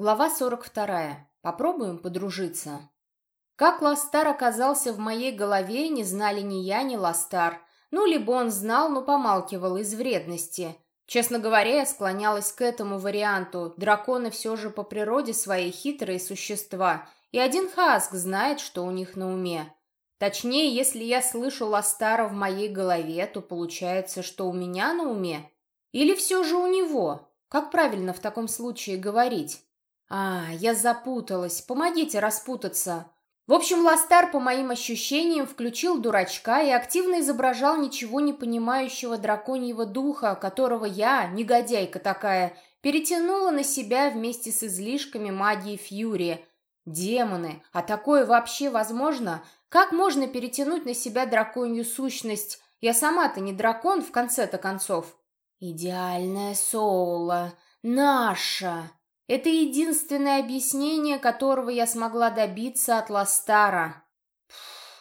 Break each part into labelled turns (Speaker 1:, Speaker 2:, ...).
Speaker 1: Глава 42. Попробуем подружиться. Как Ластар оказался в моей голове, не знали ни я, ни Ластар. Ну, либо он знал, но помалкивал из вредности. Честно говоря, я склонялась к этому варианту. Драконы все же по природе свои хитрые существа, и один Хаск знает, что у них на уме. Точнее, если я слышу Ластара в моей голове, то получается, что у меня на уме. Или все же у него? Как правильно в таком случае говорить? А, я запуталась. Помогите распутаться. В общем, Ластар, по моим ощущениям, включил дурачка и активно изображал ничего не понимающего драконьего духа, которого я, негодяйка такая, перетянула на себя вместе с излишками магии Фьюри. Демоны, а такое вообще возможно? Как можно перетянуть на себя драконью сущность? Я сама-то не дракон, в конце-то концов. Идеальная Соула. Наша. Это единственное объяснение, которого я смогла добиться от Ластара.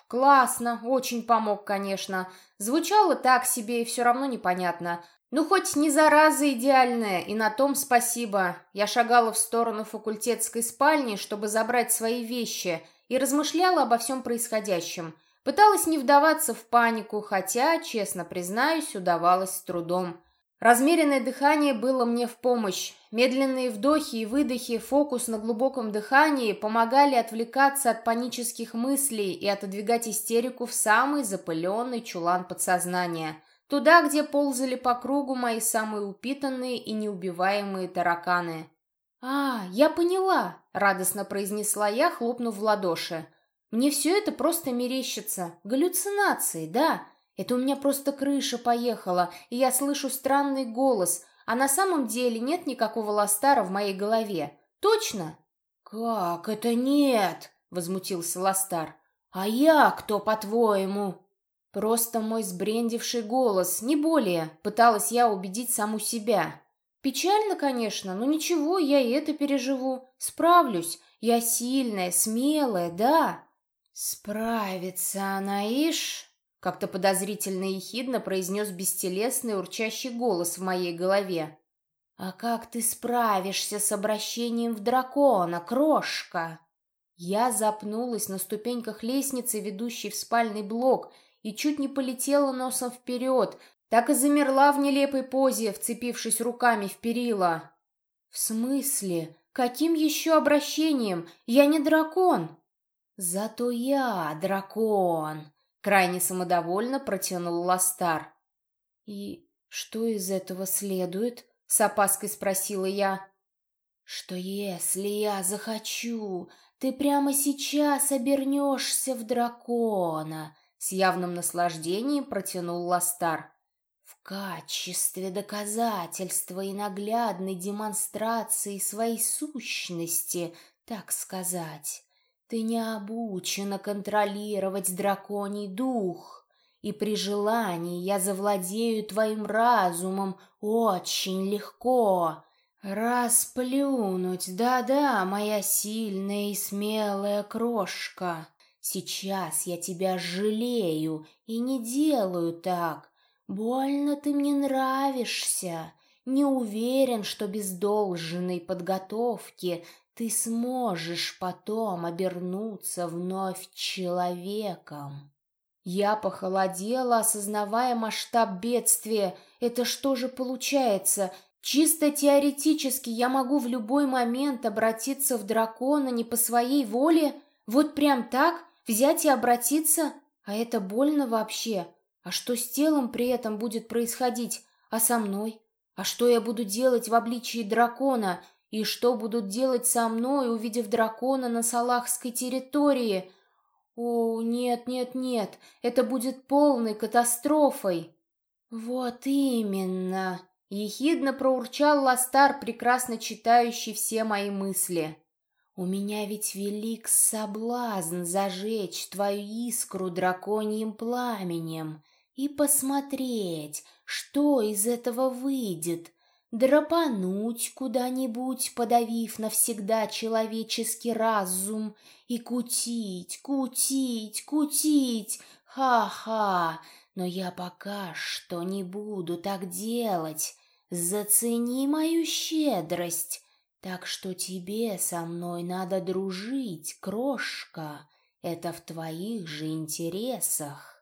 Speaker 1: классно, очень помог, конечно. Звучало так себе и все равно непонятно. Ну, хоть не зараза идеальная, и на том спасибо. Я шагала в сторону факультетской спальни, чтобы забрать свои вещи, и размышляла обо всем происходящем. Пыталась не вдаваться в панику, хотя, честно признаюсь, удавалось с трудом. Размеренное дыхание было мне в помощь. Медленные вдохи и выдохи, фокус на глубоком дыхании помогали отвлекаться от панических мыслей и отодвигать истерику в самый запыленный чулан подсознания. Туда, где ползали по кругу мои самые упитанные и неубиваемые тараканы. «А, я поняла!» — радостно произнесла я, хлопнув в ладоши. «Мне все это просто мерещится. Галлюцинации, да!» Это у меня просто крыша поехала, и я слышу странный голос, а на самом деле нет никакого Ластара в моей голове. Точно? Как это нет? Возмутился Ластар. А я кто, по-твоему? Просто мой сбрендивший голос, не более, пыталась я убедить саму себя. Печально, конечно, но ничего, я и это переживу. Справлюсь. Я сильная, смелая, да. Справится она, ишь? Как-то подозрительно и ехидно произнес бестелесный урчащий голос в моей голове. «А как ты справишься с обращением в дракона, крошка?» Я запнулась на ступеньках лестницы, ведущей в спальный блок, и чуть не полетела носом вперед, так и замерла в нелепой позе, вцепившись руками в перила. «В смысле? Каким еще обращением? Я не дракон!» «Зато я дракон!» Крайне самодовольно протянул Ластар. «И что из этого следует?» — с опаской спросила я. «Что если я захочу, ты прямо сейчас обернешься в дракона?» — с явным наслаждением протянул Ластар. «В качестве доказательства и наглядной демонстрации своей сущности, так сказать». Ты не обучена контролировать драконий дух, и при желании я завладею твоим разумом очень легко. Расплюнуть, да-да, моя сильная и смелая крошка. Сейчас я тебя жалею и не делаю так. Больно ты мне нравишься. Не уверен, что без должной подготовки ты сможешь потом обернуться вновь человеком. Я похолодела, осознавая масштаб бедствия. Это что же получается? Чисто теоретически я могу в любой момент обратиться в дракона не по своей воле? Вот прям так? Взять и обратиться? А это больно вообще? А что с телом при этом будет происходить? А со мной? А что я буду делать в обличии дракона? И что будут делать со мной, увидев дракона на салахской территории? О, нет, нет, нет, это будет полной катастрофой. Вот именно, ехидно проурчал Ластар, прекрасно читающий все мои мысли. У меня ведь велик соблазн зажечь твою искру драконьим пламенем и посмотреть, что из этого выйдет драпануть куда-нибудь, подавив навсегда человеческий разум, и кутить, кутить, кутить, ха-ха, но я пока что не буду так делать. Зацени мою щедрость. Так что тебе со мной надо дружить, крошка. Это в твоих же интересах.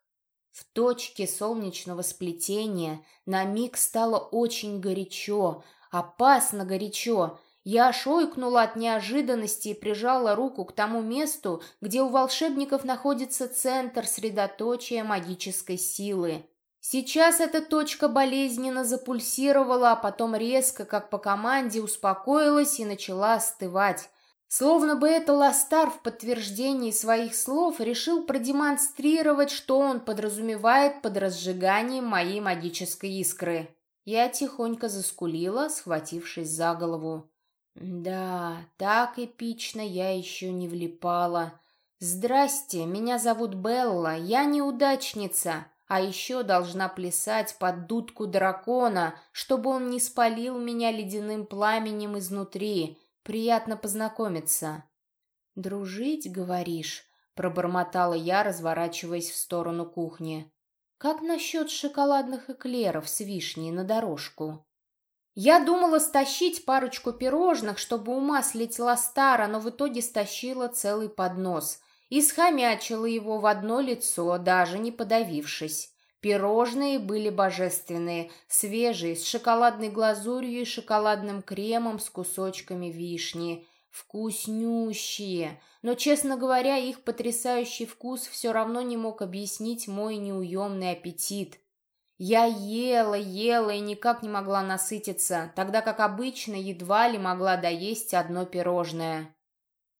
Speaker 1: В точке солнечного сплетения на миг стало очень горячо, опасно горячо. Я шойкнула от неожиданности и прижала руку к тому месту, где у волшебников находится центр средоточия магической силы. Сейчас эта точка болезненно запульсировала, а потом резко, как по команде, успокоилась и начала остывать. Словно бы это Ластар в подтверждении своих слов решил продемонстрировать, что он подразумевает под разжиганием моей магической искры. Я тихонько заскулила, схватившись за голову. Да, так эпично я еще не влипала. Здрасте, меня зовут Белла, я неудачница. А еще должна плясать под дудку дракона, чтобы он не спалил меня ледяным пламенем изнутри. Приятно познакомиться. «Дружить, говоришь?» — пробормотала я, разворачиваясь в сторону кухни. «Как насчет шоколадных эклеров с вишней на дорожку?» Я думала стащить парочку пирожных, чтобы умаслить Ластара, но в итоге стащила целый поднос и схомячила его в одно лицо, даже не подавившись. Пирожные были божественные, свежие, с шоколадной глазурью и шоколадным кремом с кусочками вишни. Вкуснющие, но, честно говоря, их потрясающий вкус все равно не мог объяснить мой неуемный аппетит. Я ела, ела и никак не могла насытиться, тогда как обычно едва ли могла доесть одно пирожное.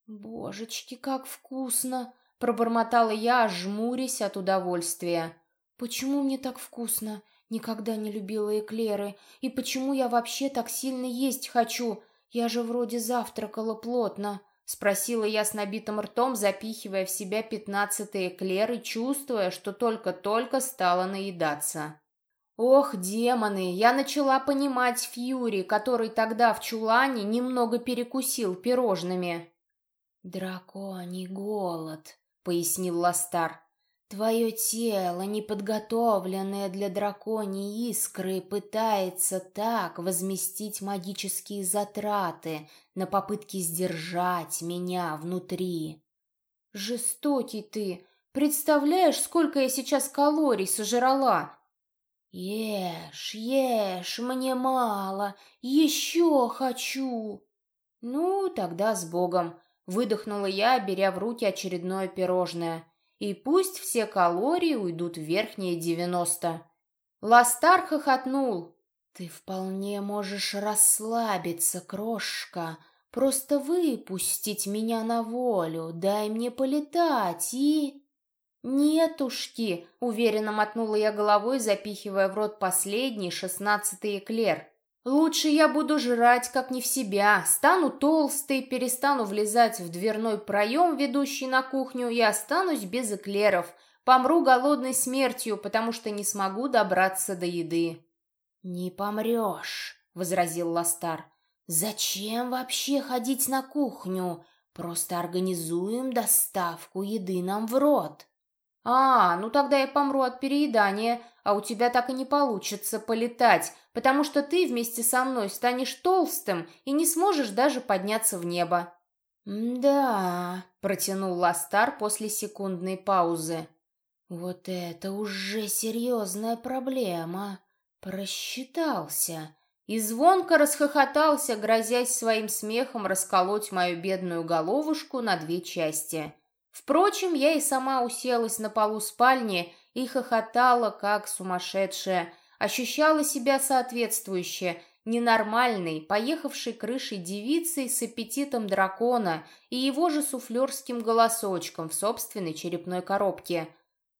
Speaker 1: «Божечки, как вкусно!» — пробормотала я, жмурясь от удовольствия. «Почему мне так вкусно? Никогда не любила эклеры. И почему я вообще так сильно есть хочу? Я же вроде завтракала плотно». — спросила я с набитым ртом, запихивая в себя пятнадцатый эклер и чувствуя, что только-только стала наедаться. Ох, демоны, я начала понимать Фьюри, который тогда в чулане немного перекусил пирожными. «Драконий голод», — пояснил Ластар. «Твое тело, неподготовленное для драконьей искры, пытается так возместить магические затраты на попытки сдержать меня внутри». «Жестокий ты! Представляешь, сколько я сейчас калорий сожрала?» «Ешь, ешь, мне мало, еще хочу!» «Ну, тогда с Богом!» Выдохнула я, беря в руки очередное пирожное. И пусть все калории уйдут в верхние девяносто. Ластар хохотнул. «Ты вполне можешь расслабиться, крошка. Просто выпустить меня на волю, дай мне полетать и...» «Нетушки!» — уверенно мотнула я головой, запихивая в рот последний, шестнадцатый эклер. Лучше я буду жрать как не в себя, стану толстой, перестану влезать в дверной проем, ведущий на кухню, и останусь без эклеров. Помру голодной смертью, потому что не смогу добраться до еды. «Не помрешь», — возразил Ластар. «Зачем вообще ходить на кухню? Просто организуем доставку еды нам в рот». «А, ну тогда я помру от переедания, а у тебя так и не получится полетать, потому что ты вместе со мной станешь толстым и не сможешь даже подняться в небо». «Да», — протянул Ластар после секундной паузы. «Вот это уже серьезная проблема. Просчитался». И звонко расхохотался, грозясь своим смехом расколоть мою бедную головушку на две части. Впрочем, я и сама уселась на полу спальни и хохотала, как сумасшедшая, ощущала себя соответствующе, ненормальной, поехавшей крышей девицей с аппетитом дракона и его же суфлерским голосочком в собственной черепной коробке.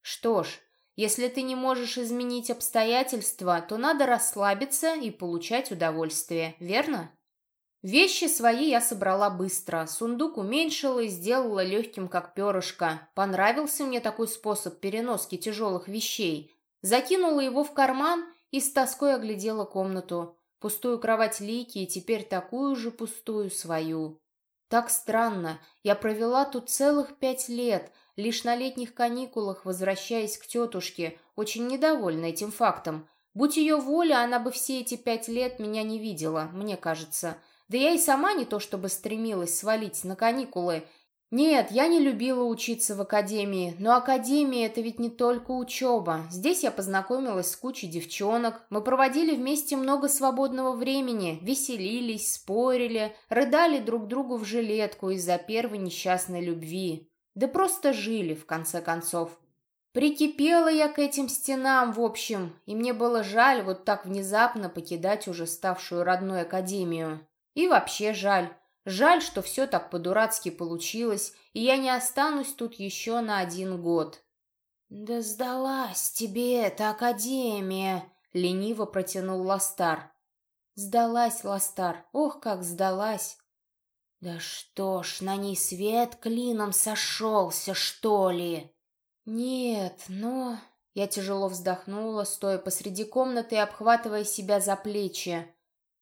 Speaker 1: Что ж, если ты не можешь изменить обстоятельства, то надо расслабиться и получать удовольствие, верно? Вещи свои я собрала быстро, сундук уменьшила и сделала легким, как перышко. Понравился мне такой способ переноски тяжелых вещей. Закинула его в карман и с тоской оглядела комнату. Пустую кровать Лики и теперь такую же пустую свою. Так странно, я провела тут целых пять лет, лишь на летних каникулах, возвращаясь к тетушке, очень недовольна этим фактом. Будь ее воля, она бы все эти пять лет меня не видела, мне кажется. Да я и сама не то чтобы стремилась свалить на каникулы. Нет, я не любила учиться в академии, но академия — это ведь не только учеба. Здесь я познакомилась с кучей девчонок, мы проводили вместе много свободного времени, веселились, спорили, рыдали друг другу в жилетку из-за первой несчастной любви. Да просто жили, в конце концов. Прикипела я к этим стенам, в общем, и мне было жаль вот так внезапно покидать уже ставшую родной академию. И вообще жаль. Жаль, что все так по-дурацки получилось, и я не останусь тут еще на один год. «Да сдалась тебе эта академия!» — лениво протянул Ластар. «Сдалась, Ластар, ох, как сдалась!» «Да что ж, на ней свет клином сошелся, что ли?» «Нет, но...» Я тяжело вздохнула, стоя посреди комнаты и обхватывая себя за плечи.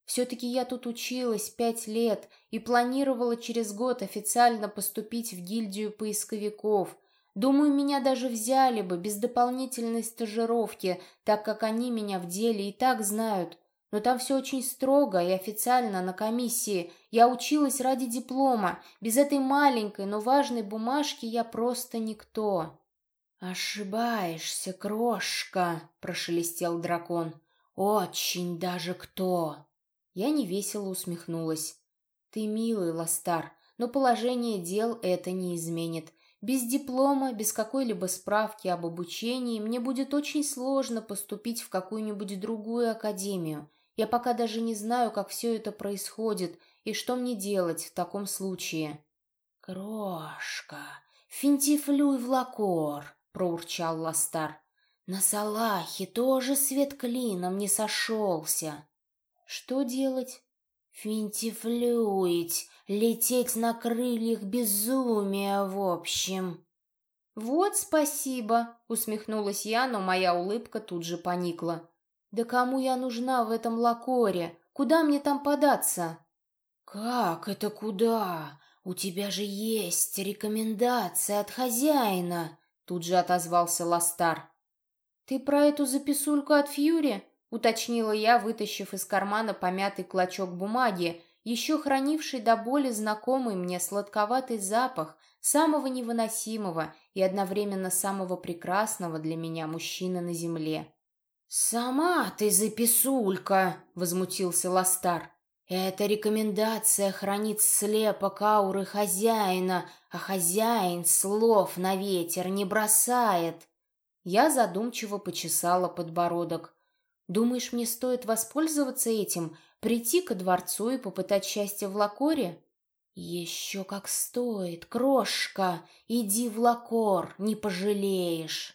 Speaker 1: Все-таки я тут училась пять лет и планировала через год официально поступить в гильдию поисковиков. Думаю, меня даже взяли бы без дополнительной стажировки, так как они меня в деле и так знают. Но там все очень строго и официально на комиссии. Я училась ради диплома. Без этой маленькой, но важной бумажки я просто никто. «Ошибаешься, крошка», — прошелестел дракон. «Очень даже кто». Я невесело усмехнулась. «Ты милый, Ластар, но положение дел это не изменит. Без диплома, без какой-либо справки об обучении мне будет очень сложно поступить в какую-нибудь другую академию. Я пока даже не знаю, как все это происходит и что мне делать в таком случае». «Крошка, финтифлюй в лакор», — проурчал Ластар. «На Салахе тоже свет клином не сошелся». Что делать? Финтифлюить, лететь на крыльях безумия, в общем. Вот спасибо, усмехнулась я, но моя улыбка тут же поникла. Да кому я нужна в этом лакоре? Куда мне там податься? Как это куда? У тебя же есть рекомендация от хозяина, тут же отозвался Ластар. Ты про эту записульку от Фьюри? Уточнила я, вытащив из кармана помятый клочок бумаги, еще хранивший до боли знакомый мне сладковатый запах самого невыносимого и одновременно самого прекрасного для меня мужчины на земле. «Сама ты записулька!» — возмутился Ластар. «Эта рекомендация хранит слепок ауры хозяина, а хозяин слов на ветер не бросает». Я задумчиво почесала подбородок. Думаешь, мне стоит воспользоваться этим, прийти ко дворцу и попытать счастье в Лакоре? Еще как стоит, крошка, иди в Лакор, не пожалеешь.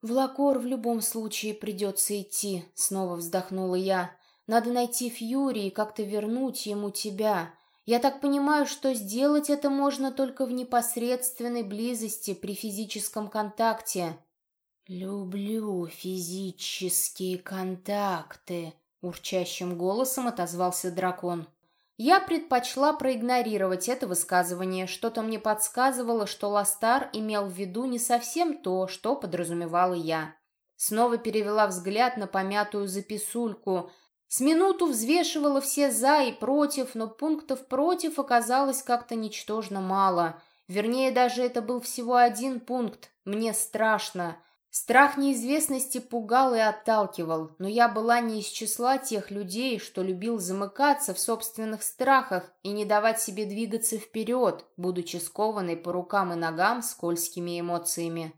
Speaker 1: В Лакор в любом случае придется идти, снова вздохнула я. Надо найти Фьюри и как-то вернуть ему тебя. Я так понимаю, что сделать это можно только в непосредственной близости при физическом контакте. «Люблю физические контакты», — урчащим голосом отозвался дракон. Я предпочла проигнорировать это высказывание. Что-то мне подсказывало, что Ластар имел в виду не совсем то, что подразумевала я. Снова перевела взгляд на помятую записульку. С минуту взвешивала все «за» и «против», но пунктов «против» оказалось как-то ничтожно мало. Вернее, даже это был всего один пункт. Мне страшно. Страх неизвестности пугал и отталкивал, но я была не из числа тех людей, что любил замыкаться в собственных страхах и не давать себе двигаться вперед, будучи скованной по рукам и ногам скользкими эмоциями.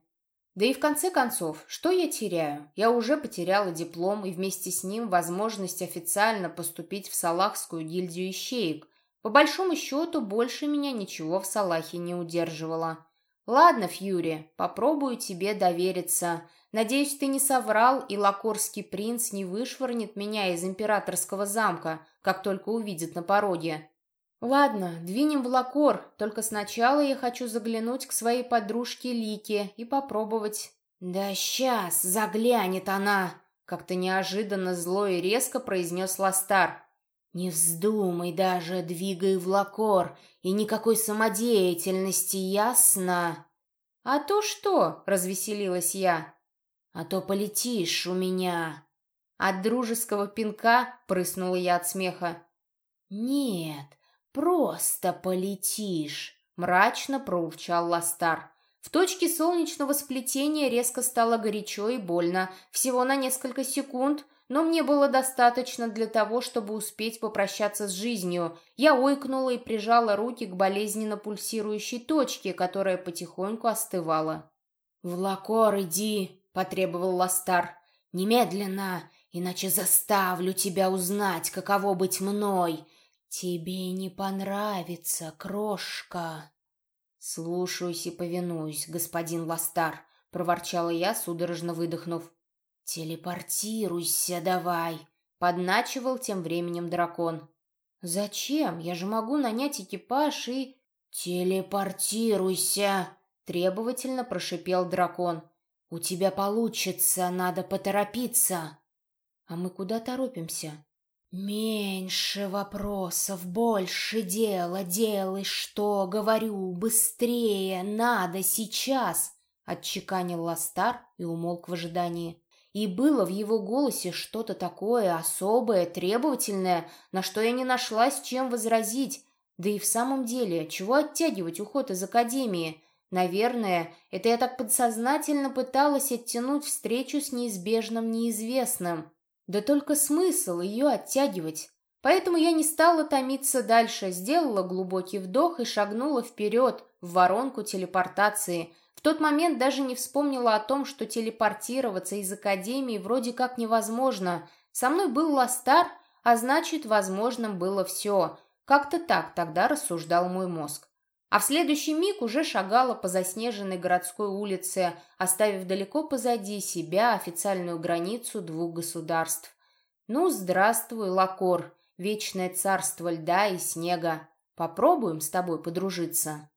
Speaker 1: Да и в конце концов, что я теряю? Я уже потеряла диплом и вместе с ним возможность официально поступить в Салахскую гильдию ищеек. По большому счету, больше меня ничего в Салахе не удерживало. «Ладно, Фьюри, попробую тебе довериться. Надеюсь, ты не соврал, и лакорский принц не вышвырнет меня из императорского замка, как только увидит на пороге». «Ладно, двинем в Лакор, только сначала я хочу заглянуть к своей подружке Лике и попробовать». «Да сейчас заглянет она!» — как-то неожиданно зло и резко произнес Ластар. «Не вздумай даже, двигай в лакор, и никакой самодеятельности, ясно?» «А то что?» — развеселилась я. «А то полетишь у меня». От дружеского пинка прыснула я от смеха. «Нет, просто полетишь», — мрачно проурчал Ластар. В точке солнечного сплетения резко стало горячо и больно, всего на несколько секунд, но мне было достаточно для того, чтобы успеть попрощаться с жизнью. Я ойкнула и прижала руки к болезненно пульсирующей точке, которая потихоньку остывала. «В лакор иди», — потребовал Ластар. «Немедленно, иначе заставлю тебя узнать, каково быть мной. Тебе не понравится, крошка». «Слушаюсь и повинуюсь, господин Ластар», — проворчала я, судорожно выдохнув. «Телепортируйся давай», — подначивал тем временем дракон. «Зачем? Я же могу нанять экипаж и...» «Телепортируйся!» — требовательно прошипел дракон. «У тебя получится, надо поторопиться». «А мы куда торопимся?» «Меньше вопросов, больше дела, делай, что говорю, быстрее, надо, сейчас!» Отчеканил Ластар и умолк в ожидании. И было в его голосе что-то такое особое, требовательное, на что я не нашла с чем возразить. Да и в самом деле, чего оттягивать уход из академии? Наверное, это я так подсознательно пыталась оттянуть встречу с неизбежным неизвестным. Да только смысл ее оттягивать. Поэтому я не стала томиться дальше, сделала глубокий вдох и шагнула вперед, в воронку телепортации. Тот момент даже не вспомнила о том, что телепортироваться из Академии вроде как невозможно. Со мной был Ластар, а значит, возможным было все. Как-то так тогда рассуждал мой мозг. А в следующий миг уже шагала по заснеженной городской улице, оставив далеко позади себя официальную границу двух государств. Ну, здравствуй, Лакор, вечное царство льда и снега. Попробуем с тобой подружиться.